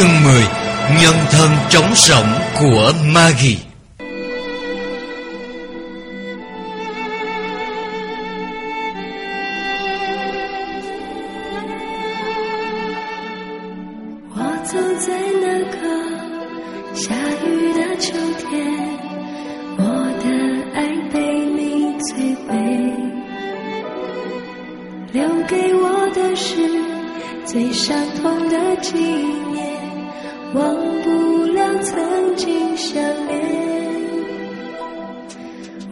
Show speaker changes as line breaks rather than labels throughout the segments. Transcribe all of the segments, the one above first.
第10，人身壮勇的玛姬。
我走在那个下雨的秋天，我的爱被你摧毁，留给我的是最伤痛的纪念。忘不了曾经相恋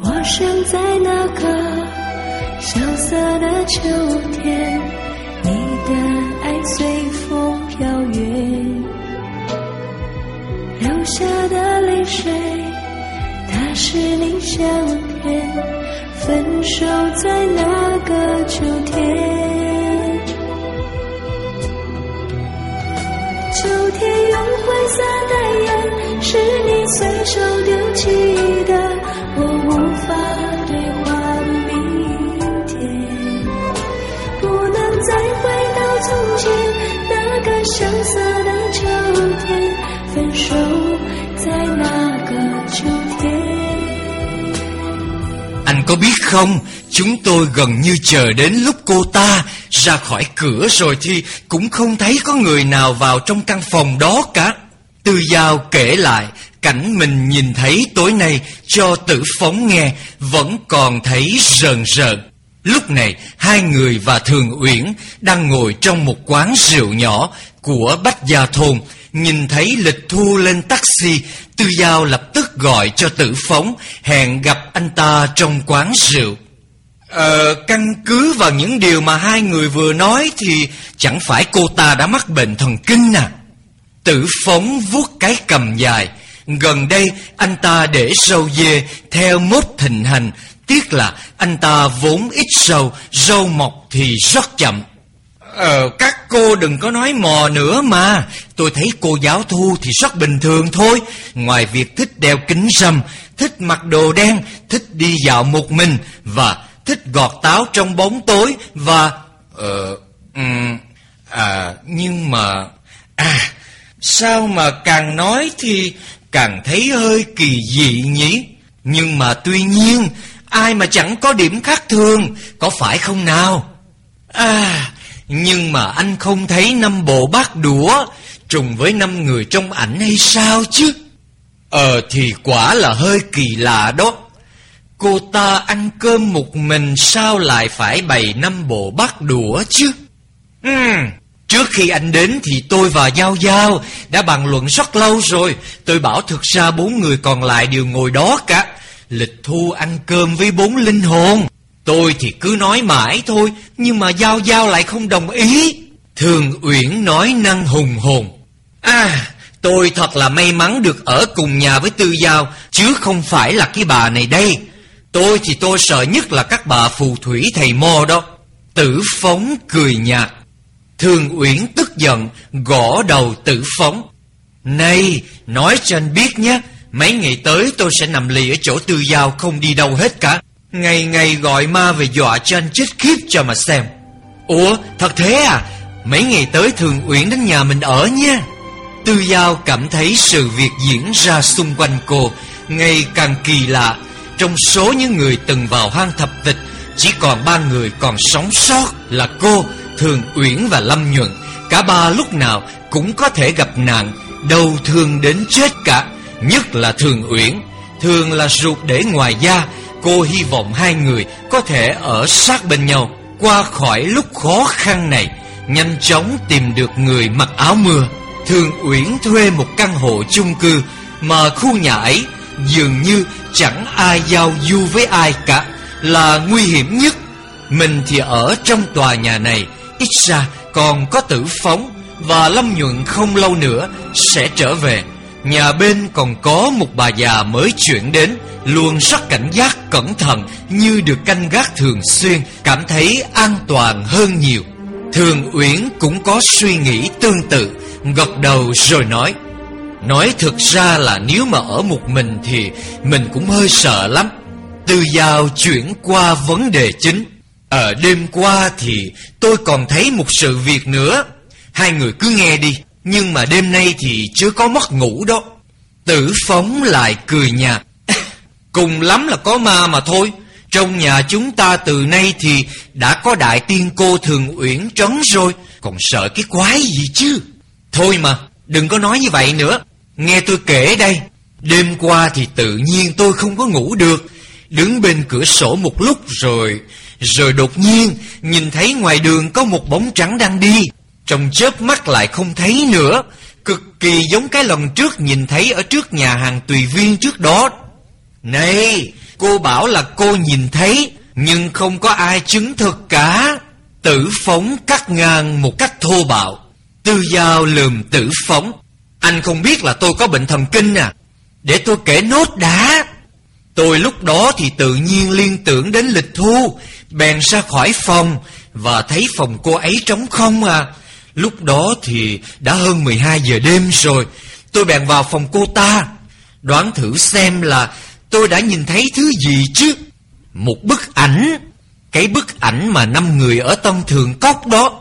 我想在那个萧瑟的秋天你的爱随风飘远流下的泪水打湿你相片分手在那个秋天。
Có biết không Chúng tôi gần như chờ đến lúc cô ta ra khỏi cửa rồi thì cũng không thấy có người nào vào trong căn phòng đó cả. Tư Giao kể lại, cảnh mình nhìn thấy tối nay cho tử phóng nghe, vẫn còn thấy rờn rợn. Lúc này, hai người và Thường Uyển đang ngồi trong một quán rượu nhỏ của Bách Gia Thôn. Nhìn thấy lịch thu lên taxi, Tư Giao lập tức gọi cho tử phóng hẹn gặp anh ta trong quán rượu. Ờ, căn cứ vào những điều mà hai người vừa nói thì chẳng phải cô ta đã mắc bệnh thần kinh à? Tử phóng vuốt cái cầm dài. Gần đây anh ta để râu dê theo mốt thịnh hành. Tiếc là anh ta vốn ít râu, râu mọc thì rất chậm. Ờ, các cô đừng có nói mò nữa mà. Tôi thấy cô giáo thu thì rất bình thường thôi. Ngoài việc thích đeo kính râm, thích mặc đồ đen, thích đi dạo một mình và thích gọt táo trong bóng tối và ờ um, à nhưng mà à sao mà càng nói thì càng thấy hơi kỳ dị nhỉ nhưng mà tuy nhiên ai mà chẳng có điểm khác thường có phải không nào à nhưng mà anh không thấy năm bộ bát đũa trùng với năm người trong ảnh hay sao chứ ờ thì quả là hơi kỳ lạ đó Cô ta ăn cơm một mình sao lại phải bày năm bộ bát đũa chứ? Ừ, trước khi anh đến thì tôi và Giao Giao đã bàn luận rất lâu rồi. Tôi bảo thực ra bốn người còn lại đều ngồi đó cả. Lịch thu ăn cơm với bốn linh hồn. Tôi thì cứ nói mãi thôi, nhưng mà Giao Giao lại không đồng ý. Thường Uyển nói năng hùng hồn. À, tôi thật là may mắn được ở cùng nhà với Tư Giao, chứ không phải là cái bà này đây. Tôi thì tôi sợ nhất là các bà phù thủy thầy mò đó. Tử phóng cười nhạt. Thường Uyển tức giận, gõ đầu tử phóng. Này, nói cho anh biết nhé, mấy ngày tới tôi sẽ nằm lì ở chỗ tư giao không đi đâu hết cả. Ngày ngày gọi ma về dọa cho anh chết khiếp cho mà xem. Ủa, thật thế à? Mấy ngày tới Thường Uyển đến nhà mình ở nha. Tư Giao cảm thấy sự việc diễn ra xung quanh cô ngày càng kỳ lạ trong số những người từng vào hang thập tịch Chỉ còn ba người còn sống sót Là cô, Thường Uyển và Lâm Nhuận Cả ba lúc nào cũng có thể gặp nạn Đầu thương đến chết cả Nhất là Thường Uyển Thường là ruột để ngoài da Cô hy vọng hai người có thể ở sát bên nhau Qua khỏi lúc khó khăn này Nhanh chóng tìm được người mặc áo mưa Thường Uyển thuê một căn hộ chung cư Mà khu nhà ấy dường như chẳng ai giao du với ai cả là nguy hiểm nhất. Mình thì ở trong tòa nhà này, ít ra còn có tử phóng và Lâm Nhuận không lâu nữa sẽ trở về. Nhà bên còn có một bà già mới chuyển đến, luôn rất cảnh giác cẩn thận như được canh gác thường xuyên, cảm thấy an toàn hơn nhiều. Thường Uyển cũng có suy nghĩ tương tự, gật đầu rồi nói: Nói thực ra là nếu mà ở một mình thì mình cũng hơi sợ lắm. Từ giao chuyển qua vấn đề chính. Ở đêm qua thì tôi còn thấy một sự việc nữa. Hai người cứ nghe đi. Nhưng mà đêm nay thì chưa có mất ngủ đó. Tử phóng lại cười nhạt. Cùng lắm là có ma mà thôi. Trong nhà chúng ta từ nay thì Đã có đại tiên cô thường uyển trấn rồi. Còn sợ cái quái gì chứ? Thôi mà, đừng có nói như vậy nữa. Nghe tôi kể đây. Đêm qua thì tự nhiên tôi không có ngủ được. Đứng bên cửa sổ một lúc rồi Rồi đột nhiên Nhìn thấy ngoài đường có một bóng trắng đang đi. Trong chớp mắt lại không thấy nữa. Cực kỳ giống cái lần trước nhìn thấy ở trước nhà hàng tùy viên trước đó. Này, Cô bảo là cô nhìn thấy, Nhưng không có ai chứng thực cả. Tử phóng cắt ngang một cách thô bạo. Tư giao lườm tử phóng. Anh không biết là tôi có bệnh thần kinh à? Để tôi kể nốt đã. Tôi lúc đó thì tự nhiên liên tưởng đến lịch thu, Bèn ra khỏi phòng Và thấy phòng cô ấy trống không à. Lúc đó thì đã hơn 12 giờ đêm rồi. Tôi bèn vào phòng cô ta, Đoán thử xem là tôi đã nhìn thấy thứ gì chứ. Một bức ảnh, Cái bức ảnh mà năm người ở Tân Thường Cốc đó.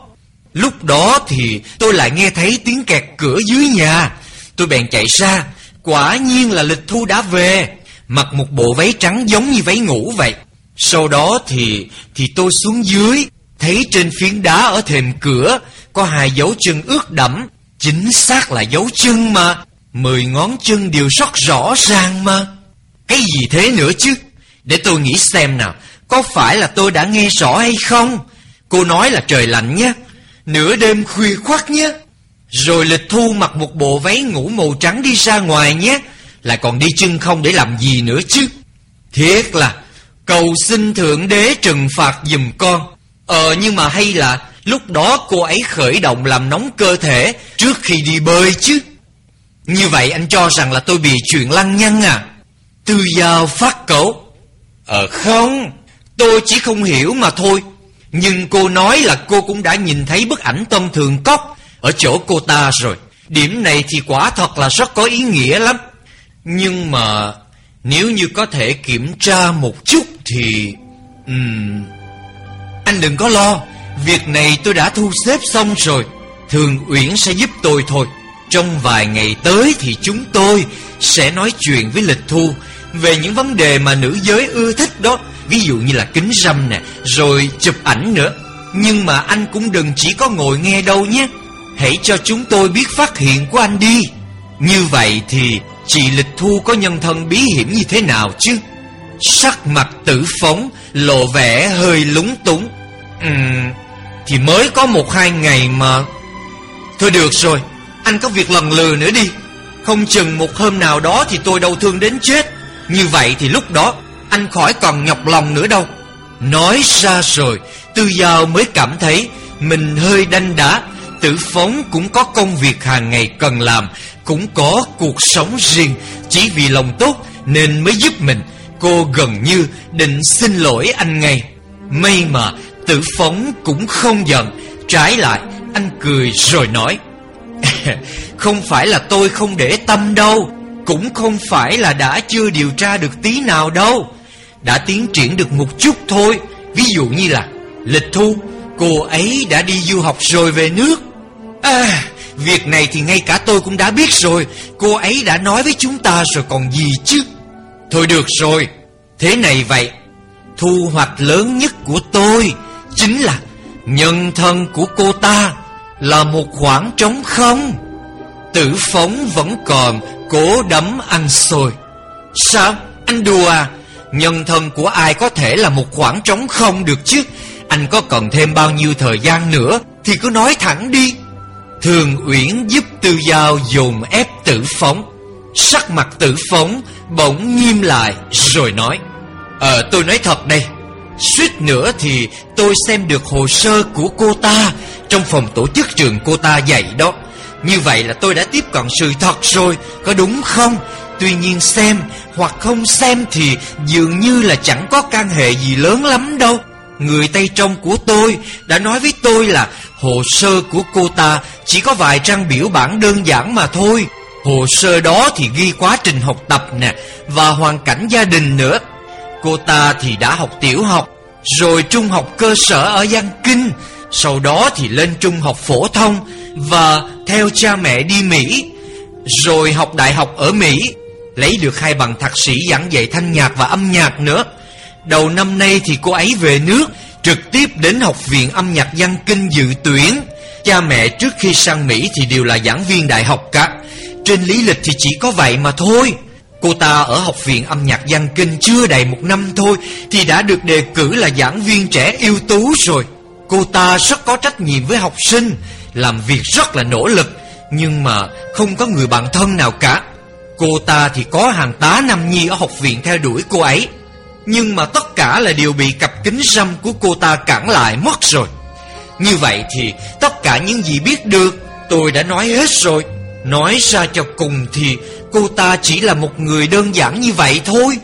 Lúc đó thì tôi lại nghe thấy tiếng kẹt cửa dưới nhà. Tôi bèn chạy ra, Quả nhiên là lịch thu đã về. Mặc một bộ váy trắng giống như váy ngủ vậy. Sau đó thì thì tôi xuống dưới Thấy trên phiến đá ở thềm cửa Có hai dấu chân ướt đẫm, Chính xác là dấu chân mà. Mười ngón chân đều rất rõ ràng mà. Cái gì thế nữa chứ? Để tôi nghĩ xem nào, Có phải là tôi đã nghe rõ hay không? Cô nói là trời lạnh nhé, Nửa đêm khuya khoắt nhé. Rồi lịch thu mặc một bộ váy ngủ màu trắng đi ra ngoài nhé, Lại còn đi chân không để làm gì nữa chứ. Thiệt là, Cầu xin Thượng Đế trừng phạt giùm con. Ờ nhưng mà hay là Lúc đó cô ấy khởi động làm nóng cơ thể Trước khi đi bơi chứ? Như vậy anh cho rằng là tôi bị chuyện lăng nhăng à? Tư giao phát cẩu. Ờ không Tôi chỉ không hiểu mà thôi. Nhưng cô nói là cô cũng đã nhìn thấy bức ảnh tâm Thường Cốc Ở chỗ cô ta rồi. Điểm này thì quả thật là rất có ý nghĩa lắm. Nhưng mà Nếu như có thể kiểm tra một chút thì um, anh đừng có lo, Việc này tôi đã thu xếp xong rồi. Thường Uyển sẽ giúp tôi thôi. Trong vài ngày tới thì chúng tôi Sẽ nói chuyện với Lịch Thu Về những vấn đề mà nữ giới ưa thích đó, Ví dụ như là kính râm nè, Rồi chụp ảnh nữa. Nhưng mà anh cũng đừng chỉ có ngồi nghe đâu nhé. Hãy cho chúng tôi biết phát hiện của anh đi. Như vậy thì chị Lịch Thu có nhân thân bí hiểm như thế nào chứ? Sắc mặt tử phóng, Lộ vẻ hơi lúng túng ừ, Thì mới có một hai ngày mà. Thôi được rồi Anh có việc lần lừa nữa đi. Không chừng một hôm nào đó thì tôi đau thương đến chết. Như vậy thì lúc đó Anh khỏi còn nhọc lòng nữa đâu. Nói ra rồi Tư Giao mới cảm thấy Mình hơi đanh đá. Tử phóng cũng có công việc hàng ngày cần làm Cũng có cuộc sống riêng. Chỉ vì lòng tốt Nên mới giúp mình. Cô gần như định xin lỗi anh ngay. May mà tử phóng cũng không giận. Trái lại, anh cười rồi nói, Không phải là tôi không để tâm đâu, Cũng không phải là đã chưa điều tra được tí nào đâu. Đã tiến triển được một chút thôi, Ví dụ như là Lịch thu, Cô ấy đã đi du học rồi về nước. À Việc này thì ngay cả tôi cũng đã biết rồi, Cô ấy đã nói với chúng ta rồi còn gì chứ? Thôi được rồi, Thế này vậy. Thu hoạch lớn nhất của tôi Chính là Nhân thân của cô ta Là một khoảng trống không. Tử phóng vẫn còn, Cố đấm ăn xôi. Sao? Anh đùa à? Nhân thân của ai có thể là một khoảng trống không được chứ? Anh có cần thêm bao nhiêu thời gian nữa Thì cứ nói thẳng đi. Thường Uyển giúp Tư Giao dồn ép tử phóng. Sắc mặt tử phóng bỗng nghiêm lại, rồi nói Ờ tôi nói thật đây. Suýt nữa thì tôi xem được hồ sơ của cô ta Trong phòng tổ chức trường cô ta dạy đó. Như vậy là tôi đã tiếp cận sự thật rồi, Có đúng không? Tuy nhiên xem, hoặc không xem thì dường như là chẳng có can hệ gì lớn lắm đâu. Người Tây Trong của tôi đã nói với tôi là Hồ sơ của cô ta chỉ có vài trang biểu bản đơn giản mà thôi. Hồ sơ đó thì ghi quá trình học tập nè, Và hoàn cảnh gia đình nữa. Cô ta thì đã học tiểu học, Rồi trung học cơ sở ở Giang Kinh, Sau đó thì lên trung học phổ thông Và theo cha mẹ đi Mỹ, Rồi học đại học ở Mỹ, Lấy được hai bằng thạc sĩ giảng dạy thanh nhạc và âm nhạc nữa. Đầu năm nay thì cô ấy về nước, Trực tiếp đến học viện âm nhạc Giang kinh dự tuyển. Cha mẹ trước khi sang Mỹ thì đều là giảng viên đại học cả. Trên lý lịch thì chỉ có vậy mà thôi. Cô ta ở học viện âm nhạc văn kinh chưa đầy một năm thôi Thì đã được đề cử là giảng viên trẻ ưu tú rồi. Cô ta rất có trách nhiệm với học sinh, Làm việc rất là nỗ lực, Nhưng mà không có người bạn thân nào cả. Cô ta thì có hàng tá nam nhi ở học viện theo đuổi cô ấy. Nhưng mà tất cả là đều bị cặp kính râm của cô ta cản lại mất rồi. Như vậy thì tất cả những gì biết được, tôi đã nói hết rồi. Nói ra cho cùng thì cô ta chỉ là một người đơn giản như vậy thôi.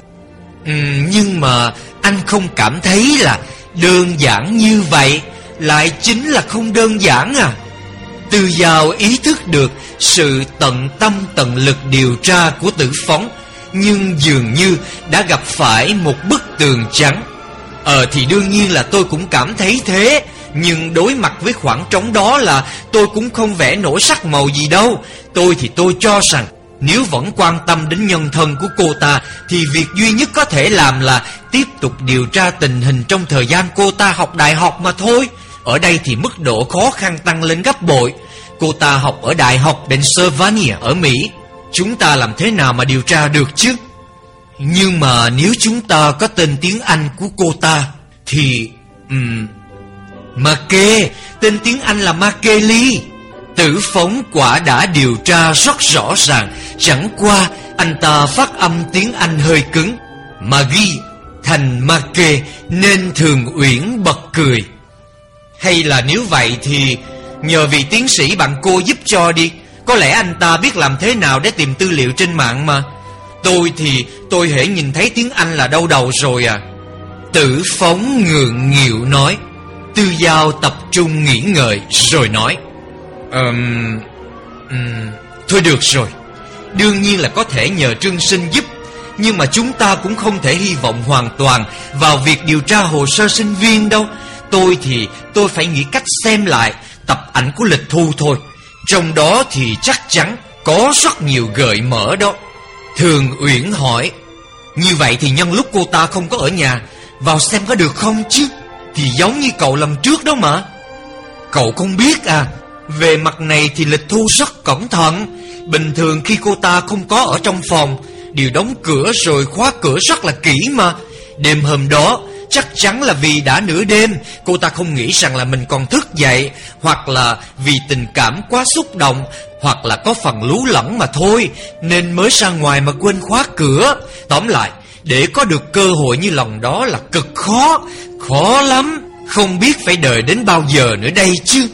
Ừ, Nhưng mà anh không cảm thấy là đơn giản như vậy. Lại chính là không đơn giản à. Từ giàu ý thức được sự tận tâm tận lực điều tra của tử phóng Nhưng dường như đã gặp phải một bức tường trắng. Ờ thì đương nhiên là tôi cũng cảm thấy thế Nhưng đối mặt với khoảng trống đó là tôi cũng không vẽ nổi sắc màu gì đâu. Tôi thì tôi cho rằng nếu vẫn quan tâm đến nhân thân của cô ta Thì việc duy nhất có thể làm là Tiếp tục điều tra tình hình trong thời gian cô ta học đại học mà thôi. Ở đây thì mức độ khó khăn tăng lên gấp bội. Cô ta học ở Đại học Pennsylvania ở Mỹ. Chúng ta làm thế nào mà điều tra được chứ? Nhưng mà nếu chúng ta có tên tiếng Anh của cô ta Thì... Um, Make Tên tiếng Anh là Makeli Tử phóng quả đã điều tra rất rõ ràng. Chẳng qua anh ta phát âm tiếng Anh hơi cứng Mà ghi thành ma kê Nên thường Uyển bật cười. Hay là nếu vậy thì Nhờ vị tiến sĩ bạn cô giúp cho đi. Có lẽ anh ta biết làm thế nào để tìm tư liệu trên mạng mà. Tôi thì tôi hễ nhìn thấy tiếng Anh là đau đầu rồi à. Tử phóng ngượng nghịu nói. Tư Giao tập trung nghĩ ngợi rồi nói. Um, um, Thôi được rồi. Đương nhiên là có thể nhờ Trương Sinh giúp, Nhưng mà chúng ta cũng không thể hy vọng hoàn toàn Vào việc điều tra hồ sơ sinh viên đâu. Tôi thì tôi phải nghĩ cách xem lại Tập ảnh của lịch thu thôi. Trong đó thì chắc chắn Có rất nhiều gợi mở đó. Thường Uyển hỏi, Như vậy thì nhân lúc cô ta không có ở nhà, Vào xem có được không chứ? Thì giống như cậu lần trước đó mà. Cậu không biết à. Về mặt này thì lịch thu rất cẩn thận. Bình thường khi cô ta không có ở trong phòng Đều đóng cửa rồi khóa cửa rất là kỹ mà. Đêm hôm đó, Chắc chắn là vì đã nửa đêm, Cô ta không nghĩ rằng là mình còn thức dậy, Hoặc là vì tình cảm quá xúc động, Hoặc là có phần lú lẫn mà thôi, Nên mới ra ngoài mà quên khóa cửa. Tóm lại, Để có được cơ hội như lần đó là cực khó. Khó lắm, Không biết phải đợi đến bao giờ nữa đây chứ.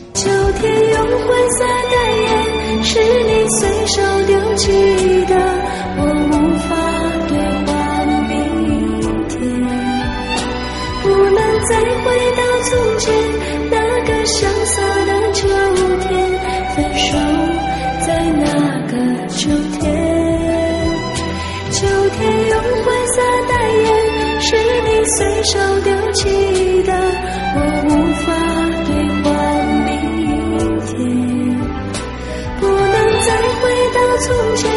记得，我无法兑换明天，不能再回到从前那个潇洒的秋天，分手在那个秋天。秋天用灰色代言，是你随手丢弃的，我无法从前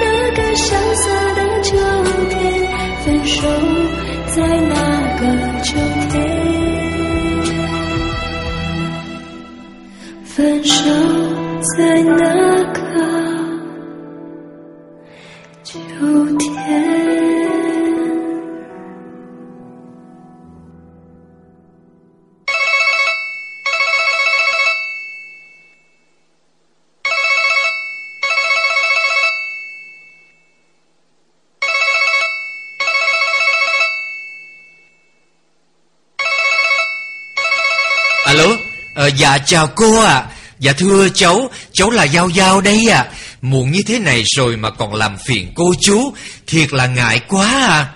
那个萧瑟的秋天，分手在那个秋天。分手在那
dạ chào cô ạ. À. Dạ thưa cháu Cháu là Giao Giao đây ạ. À. Muộn như thế này rồi mà còn làm phiền cô chú. Thiệt là ngại quá à.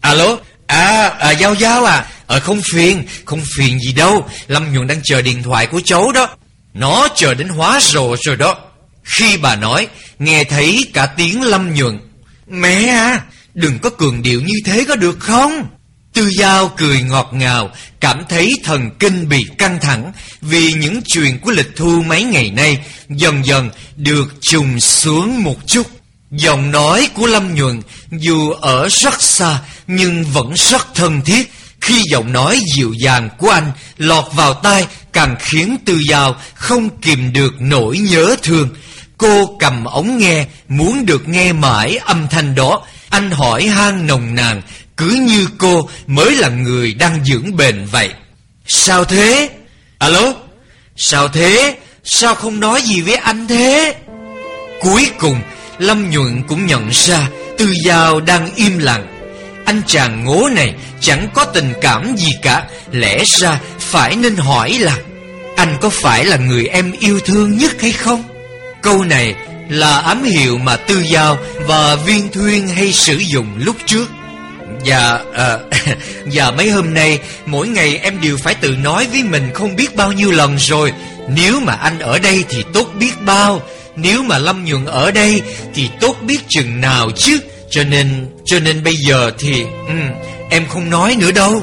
Alo? À, à Giao Giao à. Ờ không phiền Không phiền gì đâu. Lâm Nhuận đang chờ điện thoại của cháu đó. Nó chờ đến hóa rồ rồi đó. Khi bà nói Nghe thấy cả tiếng Lâm Nhuận. Mẹ à Đừng có cường điệu như thế có được không? Tư Giao cười ngọt ngào, cảm thấy thần kinh bị căng thẳng vì những chuyện của lịch thu mấy ngày nay dần dần được trùng xuống một chút. Giọng nói của Lâm Nhuận dù ở rất xa nhưng vẫn rất thân thiết. Khi giọng nói dịu dàng của anh lọt vào tai càng khiến Tư Giao không kìm được nỗi nhớ thương. Cô cầm ống nghe muốn được nghe mãi âm thanh đó. Anh hỏi han nồng nàn cứ như cô mới là người đang dưỡng bền vậy. Sao thế? Alo? Sao thế? Sao không nói gì với anh thế? Cuối cùng, Lâm Nhuận cũng nhận ra Tư Giao đang im lặng. Anh chàng ngố này chẳng có tình cảm gì cả. Lẽ ra phải nên hỏi là Anh có phải là người em yêu thương nhất hay không? Câu này là ám hiệu mà Tư Giao và Viên Thuyên hay sử dụng lúc trước. Dạ, à, dạ mấy hôm nay mỗi ngày em đều phải tự nói với mình không biết bao nhiêu lần rồi. Nếu mà anh ở đây thì tốt biết bao, nếu mà Lâm Nhuận ở đây thì tốt biết chừng nào chứ. Cho nên, cho nên bây giờ thì ừ, em không nói nữa đâu.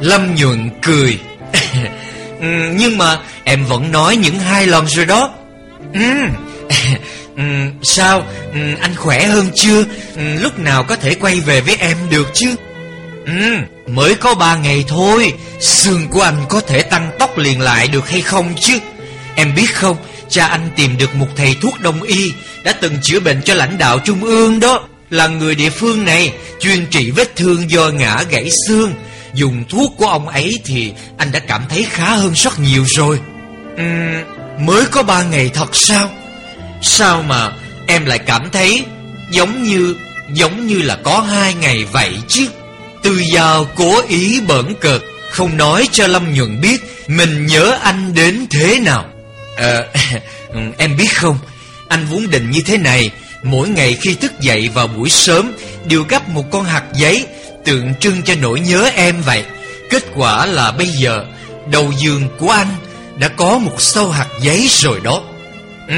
Lâm Nhuận cười. cười ừ, nhưng mà em vẫn nói những hai lần rồi đó. Ừ. Ừ, sao? Ừ, anh khỏe hơn chưa? Ừ, lúc nào có thể quay về với em được chứ? Ừ, mới có ba ngày thôi. Xương của anh có thể tăng tốc liền lại được hay không chứ? Em biết không cha anh tìm được một thầy thuốc đông y đã từng chữa bệnh cho lãnh đạo trung ương đó. Là người địa phương này chuyên trị vết thương do ngã gãy xương. Dùng thuốc của ông ấy thì anh đã cảm thấy khá hơn rất nhiều rồi. Ừ, mới có ba ngày thật sao? Sao mà em lại cảm thấy giống như giống như là có hai ngày vậy chứ? Tư Giao cố ý bẩn cợt, Không nói cho Lâm Nhuận biết Mình nhớ anh đến thế nào. Ờ Em biết không, Anh vốn định như thế này, Mỗi ngày khi thức dậy vào buổi sớm Đều gấp một con hạt giấy Tượng trưng cho nỗi nhớ em vậy. Kết quả là bây giờ, Đầu giường của anh Đã có một sâu hạt giấy rồi đó. Ừ,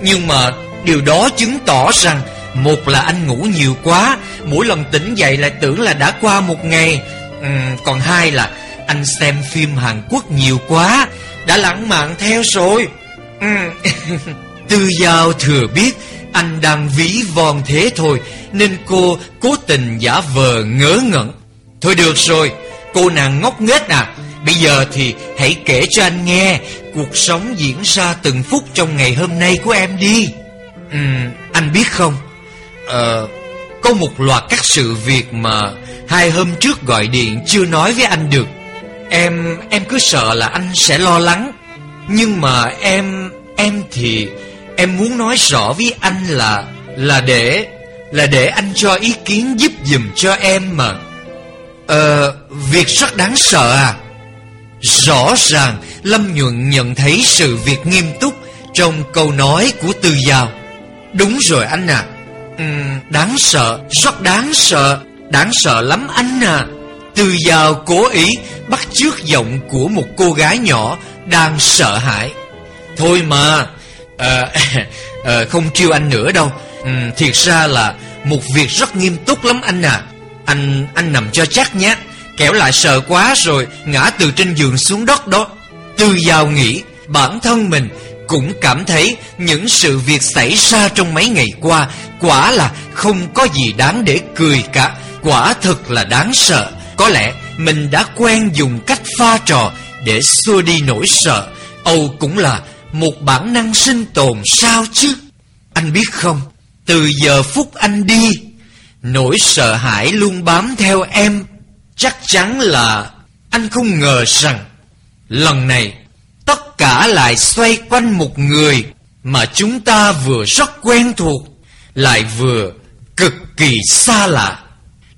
nhưng mà điều đó chứng tỏ rằng Một là anh ngủ nhiều quá Mỗi lần tỉnh dậy lại tưởng là đã qua một ngày. Ừ, Còn hai là anh xem phim Hàn Quốc nhiều quá Đã lãng mạn theo rồi. Ừ. Tư Giao thừa biết anh đang ví von thế thôi Nên cô cố tình giả vờ ngớ ngẩn. Thôi được rồi Cô nàng ngốc nghếch à Bây giờ thì hãy kể cho anh nghe Cuộc sống diễn ra từng phút trong ngày hôm nay của em đi. Ừ, Anh biết không? Ờ Có một loạt các sự việc mà Hai hôm trước gọi điện chưa nói với anh được. Em Em cứ sợ là anh sẽ lo lắng. Nhưng mà em Em thì Em muốn nói rõ với anh là Là để Là để anh cho ý kiến giúp dùm cho em mà. Ờ Việc rất đáng sợ à. Rõ ràng Lâm Nhuận nhận thấy sự việc nghiêm túc Trong câu nói của Tư Giao. Đúng rồi anh à uhm, Đáng sợ Rất đáng sợ Đáng sợ lắm anh à Tư Giao cố ý Bắt chước giọng của một cô gái nhỏ Đang sợ hãi. Thôi mà à, à, Không chiêu anh nữa đâu. Uhm, Thiệt ra là Một việc rất nghiêm túc lắm anh à Anh anh nằm cho chắc nhé. Kẻo lại sợ quá rồi Ngã từ trên giường xuống đất đó. Tư Giao nghĩ, Bản thân mình cũng cảm thấy Những sự việc xảy ra trong mấy ngày qua Quả là không có gì đáng để cười cả, Quả thật là đáng sợ. Có lẽ mình đã quen dùng cách pha trò Để xua đi nỗi sợ. Âu cũng là một bản năng sinh tồn sao chứ? Anh biết không? Từ giờ phút anh đi, Nỗi sợ hãi luôn bám theo em. Chắc chắn là anh không ngờ rằng lần này tất cả lại xoay quanh một người mà chúng ta vừa rất quen thuộc, lại vừa cực kỳ xa lạ.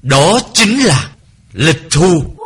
Đó chính là lịch thu.